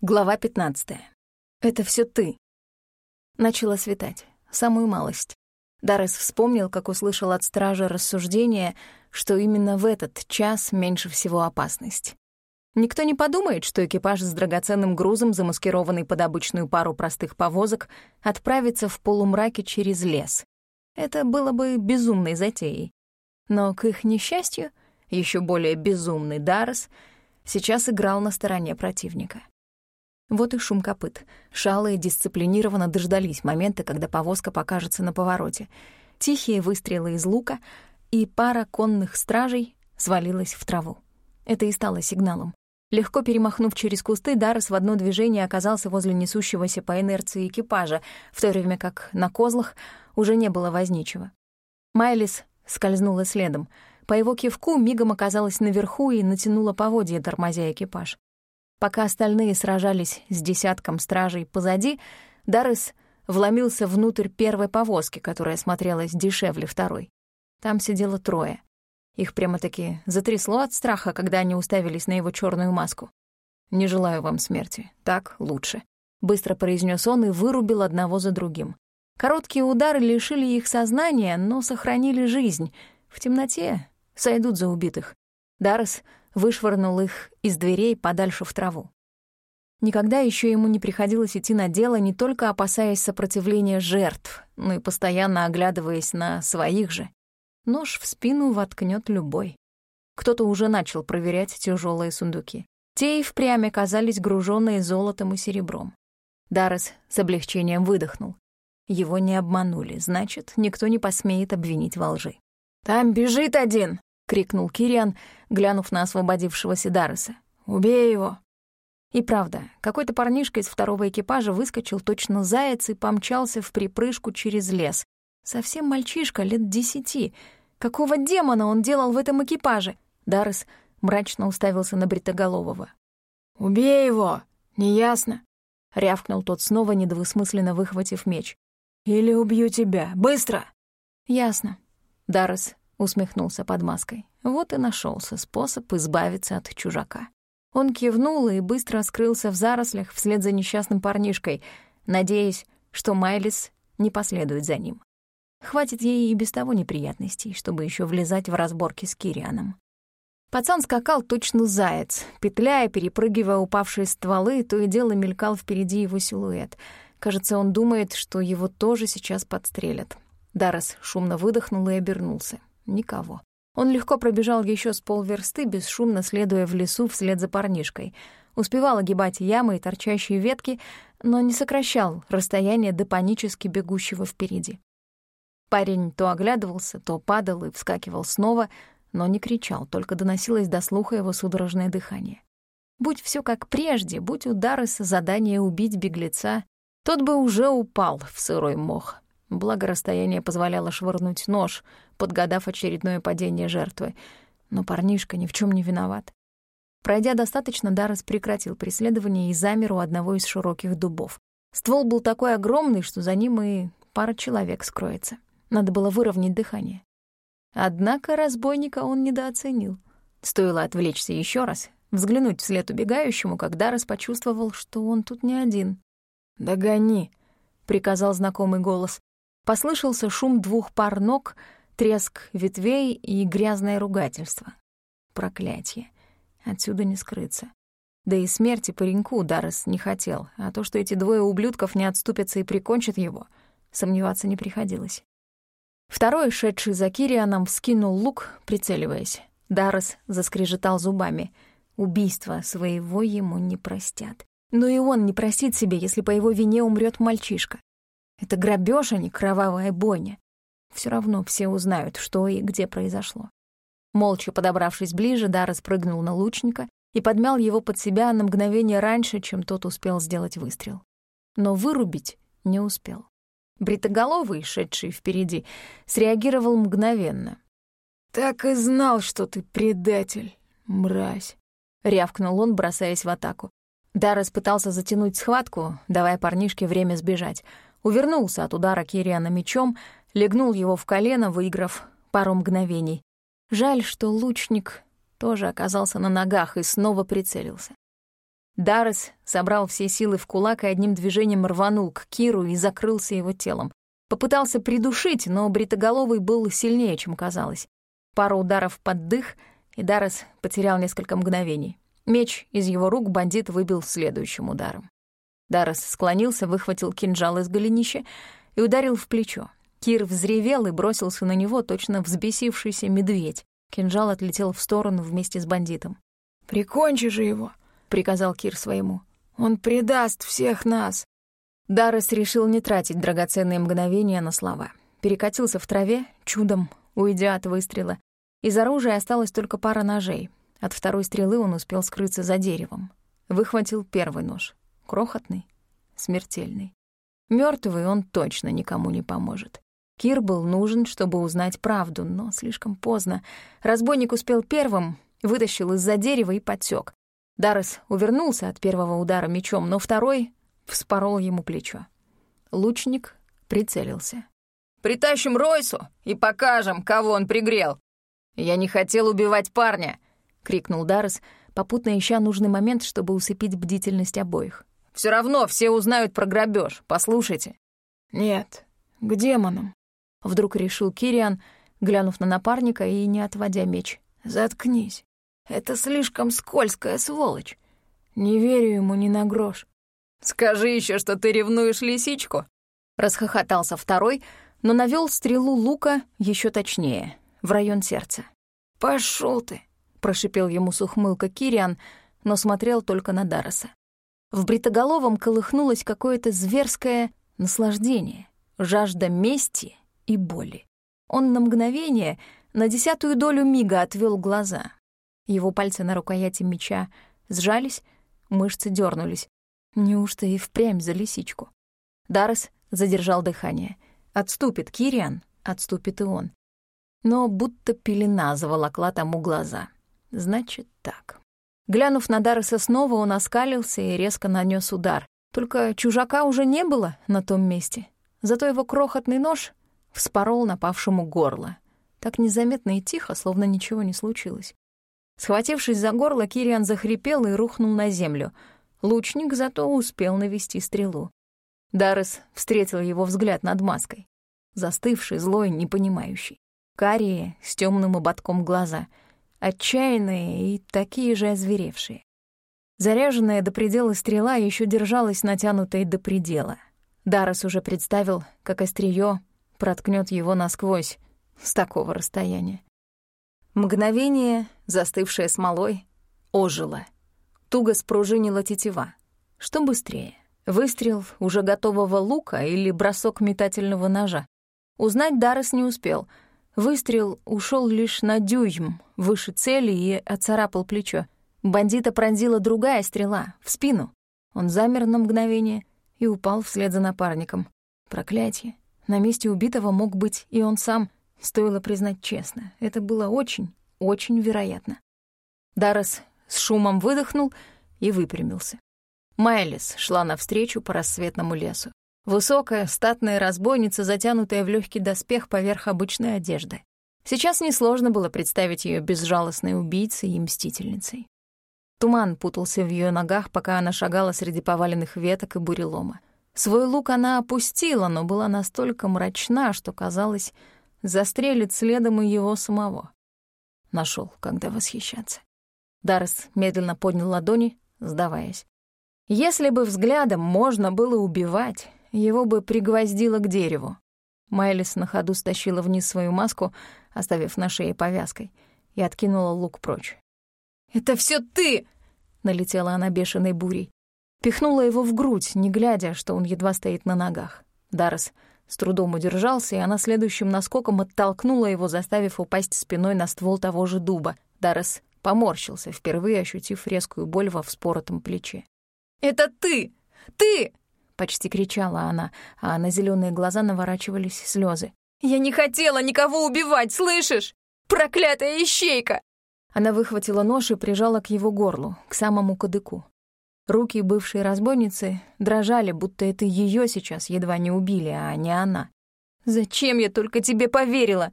Глава 15. «Это все ты». Начало светать, самую малость. Даррес вспомнил, как услышал от стража рассуждение, что именно в этот час меньше всего опасность. Никто не подумает, что экипаж с драгоценным грузом, замаскированный под обычную пару простых повозок, отправится в полумраке через лес. Это было бы безумной затеей. Но, к их несчастью, еще более безумный Даррес сейчас играл на стороне противника. Вот и шум копыт. Шалые дисциплинированно дождались момента, когда повозка покажется на повороте. Тихие выстрелы из лука, и пара конных стражей свалилась в траву. Это и стало сигналом. Легко перемахнув через кусты, Даррес в одно движение оказался возле несущегося по инерции экипажа, в то время как на козлах уже не было возничего. Майлис скользнула следом. По его кивку мигом оказалась наверху и натянула поводья, тормозя экипаж. Пока остальные сражались с десятком стражей позади, Даррес вломился внутрь первой повозки, которая смотрелась дешевле второй. Там сидело трое. Их прямо-таки затрясло от страха, когда они уставились на его черную маску. «Не желаю вам смерти. Так лучше», — быстро произнес он и вырубил одного за другим. Короткие удары лишили их сознания, но сохранили жизнь. В темноте сойдут за убитых. Даррес вышвырнул их из дверей подальше в траву. Никогда еще ему не приходилось идти на дело, не только опасаясь сопротивления жертв, но и постоянно оглядываясь на своих же. Нож в спину воткнет любой. Кто-то уже начал проверять тяжелые сундуки. Те и впрямь оказались груженные золотом и серебром. Даррес с облегчением выдохнул. Его не обманули, значит, никто не посмеет обвинить во лжи. «Там бежит один!» — крикнул Кириан, глянув на освободившегося Дарреса. «Убей его!» И правда, какой-то парнишка из второго экипажа выскочил точно заяц и помчался в припрыжку через лес. Совсем мальчишка, лет десяти. Какого демона он делал в этом экипаже? Даррес мрачно уставился на Бритоголового. «Убей его! Неясно!» — рявкнул тот снова, недвусмысленно выхватив меч. «Или убью тебя! Быстро!» «Ясно». Даррес усмехнулся под маской. Вот и нашелся способ избавиться от чужака. Он кивнул и быстро скрылся в зарослях вслед за несчастным парнишкой, надеясь, что Майлис не последует за ним. Хватит ей и без того неприятностей, чтобы еще влезать в разборки с Кирианом. Пацан скакал точно заяц, петляя, перепрыгивая упавшие стволы, то и дело мелькал впереди его силуэт. Кажется, он думает, что его тоже сейчас подстрелят. Даррес шумно выдохнул и обернулся. Никого. Он легко пробежал еще с полверсты, бесшумно следуя в лесу вслед за парнишкой. Успевал огибать ямы и торчащие ветки, но не сокращал расстояние до панически бегущего впереди. Парень то оглядывался, то падал и вскакивал снова, но не кричал, только доносилось до слуха его судорожное дыхание. Будь все как прежде, будь у Дарреса задание убить беглеца, тот бы уже упал в сырой мох. Благо, расстояние позволяло швырнуть нож, подгадав очередное падение жертвы. Но парнишка ни в чем не виноват. Пройдя достаточно, Даррес прекратил преследование и замер у одного из широких дубов. Ствол был такой огромный, что за ним и пара человек скроется. Надо было выровнять дыхание. Однако разбойника он недооценил. Стоило отвлечься еще раз, взглянуть вслед убегающему, как Даррес почувствовал, что он тут не один. «Догони», — приказал знакомый голос. Послышался шум двух пар ног, треск ветвей и грязное ругательство. Проклятие. Отсюда не скрыться. Да и смерти пареньку Даррес не хотел, а то, что эти двое ублюдков не отступятся и прикончат его, сомневаться не приходилось. Второй, шедший за Кирианом, вскинул лук, прицеливаясь. Даррес заскрежетал зубами. Убийство своего ему не простят. Но и он не простит себе, если по его вине умрет мальчишка. Это грабеж, а не кровавая бойня. Все равно все узнают, что и где произошло. Молча подобравшись ближе, Дара спрыгнул на лучника и подмял его под себя на мгновение раньше, чем тот успел сделать выстрел. Но вырубить не успел. Бритоголовый, шедший впереди, среагировал мгновенно. «Так и знал, что ты предатель, мразь!» — рявкнул он, бросаясь в атаку. Даррес пытался затянуть схватку, давая парнишке время сбежать — увернулся от удара Кириана мечом, легнул его в колено, выиграв пару мгновений. Жаль, что лучник тоже оказался на ногах и снова прицелился. Даррес собрал все силы в кулак и одним движением рванул к Киру и закрылся его телом. Попытался придушить, но бритоголовый был сильнее, чем казалось. Пару ударов под дых, и Даррес потерял несколько мгновений. Меч из его рук бандит выбил следующим ударом. Даррес склонился, выхватил кинжал из голенища и ударил в плечо. Кир взревел и бросился на него, точно взбесившийся медведь. Кинжал отлетел в сторону вместе с бандитом. «Прикончи же его!» — приказал Кир своему. «Он предаст всех нас!» Даррес решил не тратить драгоценные мгновения на слова. Перекатился в траве, чудом, уйдя от выстрела. Из оружия осталась только пара ножей. От второй стрелы он успел скрыться за деревом. Выхватил первый нож. Крохотный, смертельный. Мертвый он точно никому не поможет. Кир был нужен, чтобы узнать правду, но слишком поздно. Разбойник успел первым, вытащил из-за дерева и подсек. Даррес увернулся от первого удара мечом, но второй вспорол ему плечо. Лучник прицелился. «Притащим Ройсу и покажем, кого он пригрел!» «Я не хотел убивать парня!» — крикнул Даррес, попутно ища нужный момент, чтобы усыпить бдительность обоих. Все равно все узнают про грабеж. послушайте». «Нет, к демонам», Вдруг решил Кириан, глянув на напарника и не отводя меч. «Заткнись. Это слишком скользкая сволочь. Не верю ему ни на грош». «Скажи еще, что ты ревнуешь лисичку!» Расхохотался второй, но навел стрелу лука еще точнее, в район сердца. Пошел ты!» — прошипел ему с ухмылка Кириан, но смотрел только на Дароса. В бритоголовом колыхнулось какое-то зверское наслаждение, жажда мести и боли. Он на мгновение, на десятую долю мига отвел глаза. Его пальцы на рукояти меча сжались, мышцы дернулись. Неужто и впрямь за лисичку? Даррес задержал дыхание. Отступит Кириан, отступит и он. Но будто пелена заволокла тому глаза. Значит так. Глянув на Дарреса снова, он оскалился и резко нанес удар. Только чужака уже не было на том месте. Зато его крохотный нож вспорол напавшему горло. Так незаметно и тихо, словно ничего не случилось. Схватившись за горло, Кириан захрипел и рухнул на землю. Лучник зато успел навести стрелу. Даррес встретил его взгляд над маской. Застывший, злой, непонимающий. Карие, с темным ободком глаза. Отчаянные и такие же озверевшие. Заряженная до предела стрела еще держалась натянутой до предела. Даррес уже представил, как острие проткнет его насквозь с такого расстояния. Мгновение, застывшее смолой, ожило. Туго спружинила тетива. Что быстрее? Выстрел уже готового лука или бросок метательного ножа? Узнать Даррес не успел. Выстрел ушел лишь на дюйм выше цели и оцарапал плечо. Бандита пронзила другая стрела, в спину. Он замер на мгновение и упал вслед за напарником. Проклятие. На месте убитого мог быть и он сам, стоило признать честно. Это было очень, очень вероятно. Даррес с шумом выдохнул и выпрямился. Майлис шла навстречу по рассветному лесу. Высокая, статная разбойница, затянутая в легкий доспех поверх обычной одежды. Сейчас несложно было представить ее безжалостной убийцей и мстительницей. Туман путался в ее ногах, пока она шагала среди поваленных веток и бурелома. Свой лук она опустила, но была настолько мрачна, что, казалось, застрелит следом и его самого. Нашел, когда восхищаться. Даррес медленно поднял ладони, сдаваясь. Если бы взглядом можно было убивать, его бы пригвоздило к дереву. Майлис на ходу стащила вниз свою маску, оставив на шее повязкой, и откинула лук прочь. «Это все ты!» — налетела она бешеной бурей. Пихнула его в грудь, не глядя, что он едва стоит на ногах. Даррес с трудом удержался, и она следующим наскоком оттолкнула его, заставив упасть спиной на ствол того же дуба. Даррес поморщился, впервые ощутив резкую боль во вспоротом плече. «Это ты! Ты!» — почти кричала она, а на зеленые глаза наворачивались слезы. «Я не хотела никого убивать, слышишь? Проклятая ищейка!» Она выхватила нож и прижала к его горлу, к самому кадыку. Руки бывшей разбойницы дрожали, будто это ее сейчас едва не убили, а не она. «Зачем я только тебе поверила?»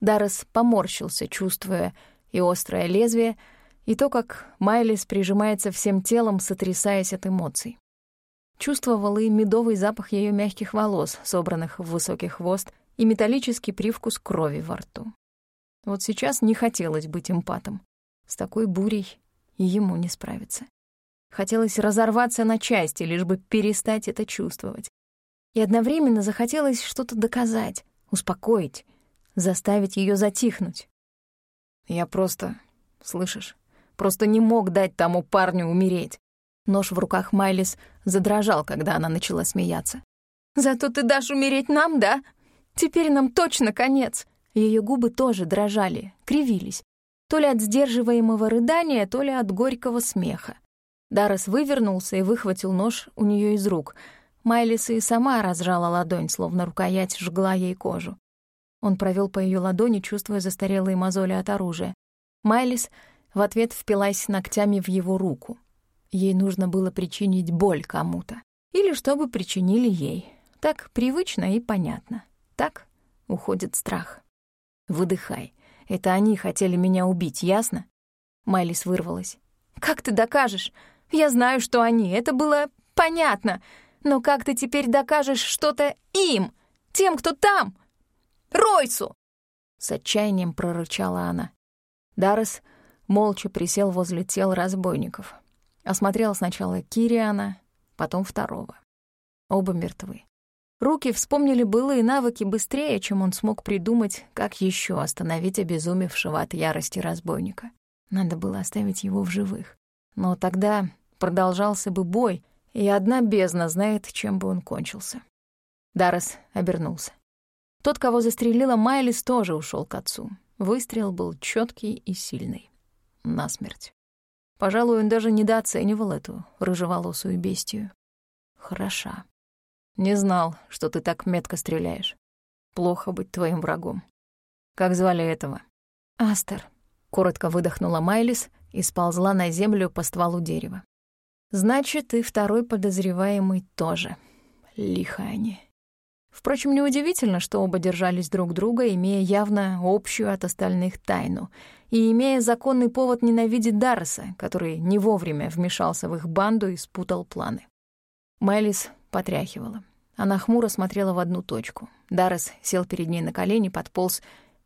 Даррес поморщился, чувствуя и острое лезвие, и то, как Майлис прижимается всем телом, сотрясаясь от эмоций. Чувствовал и медовый запах ее мягких волос, собранных в высокий хвост, и металлический привкус крови во рту. Вот сейчас не хотелось быть эмпатом. С такой бурей и ему не справиться. Хотелось разорваться на части, лишь бы перестать это чувствовать. И одновременно захотелось что-то доказать, успокоить, заставить ее затихнуть. Я просто, слышишь, просто не мог дать тому парню умереть. Нож в руках Майлис задрожал, когда она начала смеяться. «Зато ты дашь умереть нам, да? Теперь нам точно конец!» Ее губы тоже дрожали, кривились. То ли от сдерживаемого рыдания, то ли от горького смеха. Даррес вывернулся и выхватил нож у нее из рук. Майлис и сама разжала ладонь, словно рукоять жгла ей кожу. Он провел по ее ладони, чувствуя застарелые мозоли от оружия. Майлис в ответ впилась ногтями в его руку. Ей нужно было причинить боль кому-то. Или чтобы причинили ей. Так привычно и понятно. Так уходит страх. «Выдыхай. Это они хотели меня убить, ясно?» Майлис вырвалась. «Как ты докажешь? Я знаю, что они. Это было понятно. Но как ты теперь докажешь что-то им, тем, кто там? Ройсу!» С отчаянием прорычала она. Даррес молча присел возле тел разбойников. Осмотрел сначала Кириана, потом второго. Оба мертвы. Руки вспомнили былые навыки быстрее, чем он смог придумать, как еще остановить обезумевшего от ярости разбойника. Надо было оставить его в живых. Но тогда продолжался бы бой, и одна бездна знает, чем бы он кончился. Даррес обернулся. Тот, кого застрелила Майлис, тоже ушел к отцу. Выстрел был четкий и сильный. Насмерть. Пожалуй, он даже недооценивал эту рыжеволосую бестию. Хороша. Не знал, что ты так метко стреляешь. Плохо быть твоим врагом. Как звали этого? Астер. Коротко выдохнула Майлис и сползла на землю по стволу дерева. Значит, и второй подозреваемый тоже. Лихо они. Впрочем, неудивительно, что оба держались друг друга, имея явно общую от остальных тайну, и имея законный повод ненавидеть Дарреса, который не вовремя вмешался в их банду и спутал планы. Майлис потряхивала. Она хмуро смотрела в одну точку. Даррес сел перед ней на колени, подполз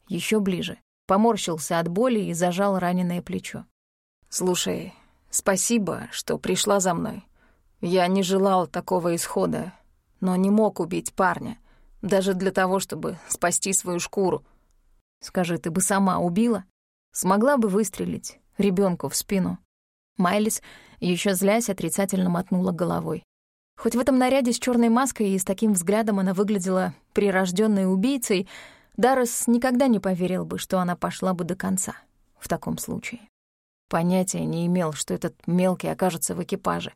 еще ближе, поморщился от боли и зажал раненое плечо. «Слушай, спасибо, что пришла за мной. Я не желал такого исхода, но не мог убить парня, даже для того, чтобы спасти свою шкуру. Скажи, ты бы сама убила? Смогла бы выстрелить ребенку в спину?» Майлис, еще злясь, отрицательно мотнула головой. Хоть в этом наряде с черной маской и с таким взглядом она выглядела прирожденной убийцей, Даррес никогда не поверил бы, что она пошла бы до конца в таком случае. Понятия не имел, что этот мелкий окажется в экипаже.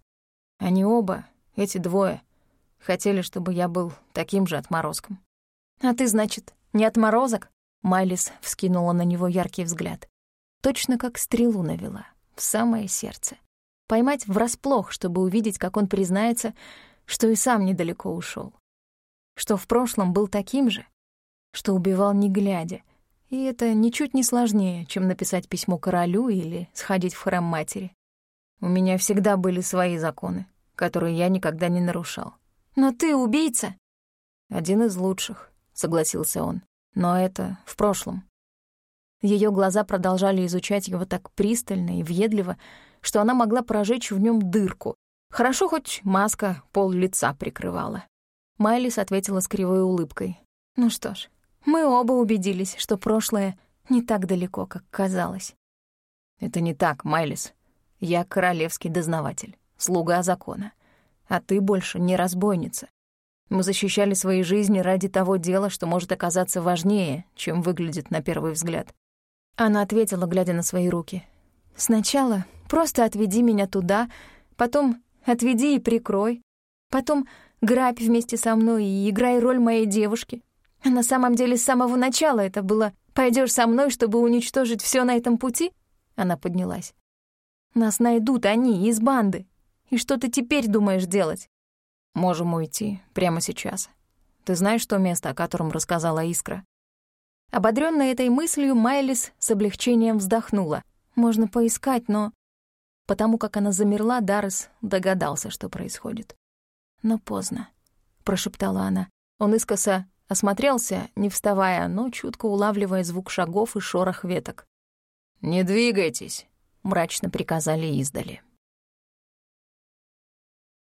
Они оба, эти двое, хотели, чтобы я был таким же отморозком. «А ты, значит, не отморозок?» Майлис вскинула на него яркий взгляд. Точно как стрелу навела, в самое сердце поймать врасплох, чтобы увидеть, как он признается, что и сам недалеко ушел, что в прошлом был таким же, что убивал не глядя, и это ничуть не сложнее, чем написать письмо королю или сходить в храм матери. У меня всегда были свои законы, которые я никогда не нарушал. «Но ты убийца!» «Один из лучших», — согласился он. «Но это в прошлом». Ее глаза продолжали изучать его так пристально и въедливо, что она могла прожечь в нем дырку. Хорошо, хоть маска пол лица прикрывала. Майлис ответила с кривой улыбкой. «Ну что ж, мы оба убедились, что прошлое не так далеко, как казалось». «Это не так, Майлис. Я королевский дознаватель, слуга закона. А ты больше не разбойница. Мы защищали свои жизни ради того дела, что может оказаться важнее, чем выглядит на первый взгляд». Она ответила, глядя на свои руки. «Сначала Просто отведи меня туда, потом отведи и прикрой, потом грабь вместе со мной и играй роль моей девушки. А на самом деле с самого начала это было «пойдешь со мной, чтобы уничтожить все на этом пути?» Она поднялась. «Нас найдут они из банды. И что ты теперь думаешь делать?» «Можем уйти прямо сейчас. Ты знаешь то место, о котором рассказала Искра?» Ободрённая этой мыслью, Майлис с облегчением вздохнула — Можно поискать, но... Потому как она замерла, Даррес догадался, что происходит. «Но поздно», — прошептала она. Он искоса осмотрелся, не вставая, но чутко улавливая звук шагов и шорох веток. «Не двигайтесь», — мрачно приказали издали.